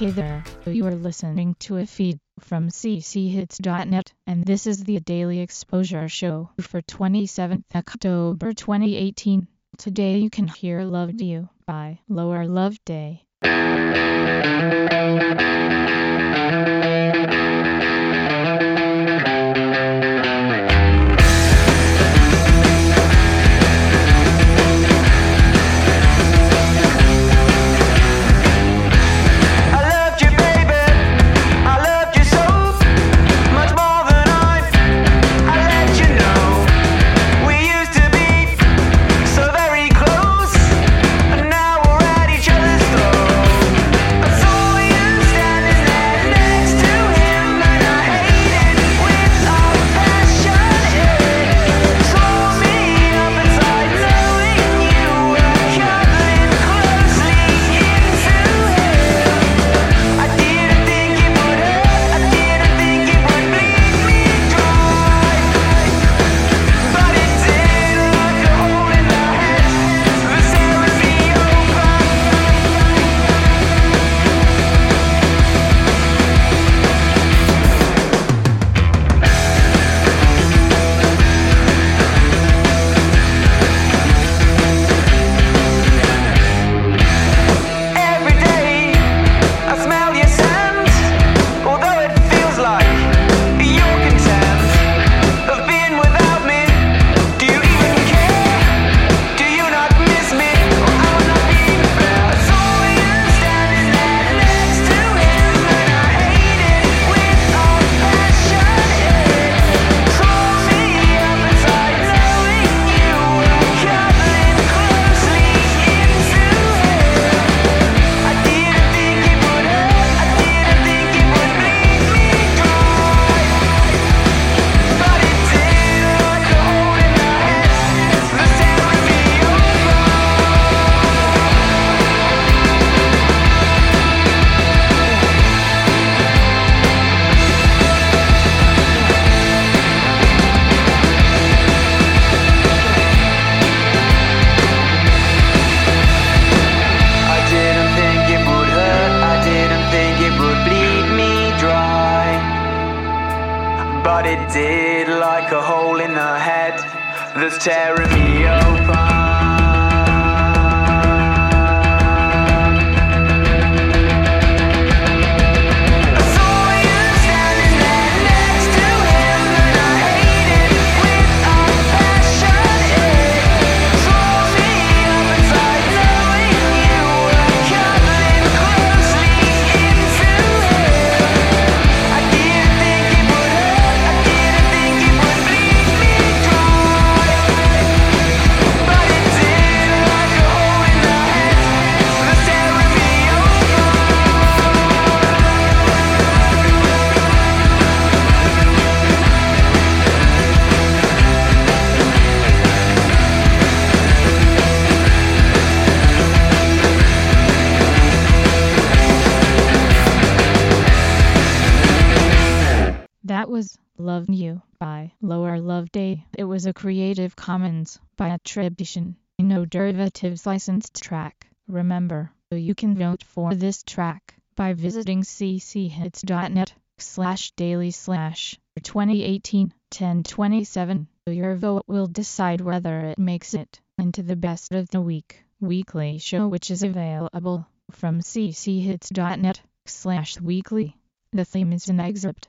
Hey there, you are listening to a feed from cchits.net, and this is the Daily Exposure Show for 27th October 2018. Today you can hear Loved You by Lower Love Day. did like a hole in the head that's tearing me apart. That was Love You by Lower Love Day. It was a Creative Commons by attribution, no derivatives licensed track. Remember, you can vote for this track by visiting cchits.net slash daily slash 2018 1027. Your vote will decide whether it makes it into the best of the week. Weekly show which is available from cchits.net slash weekly. The theme is an excerpt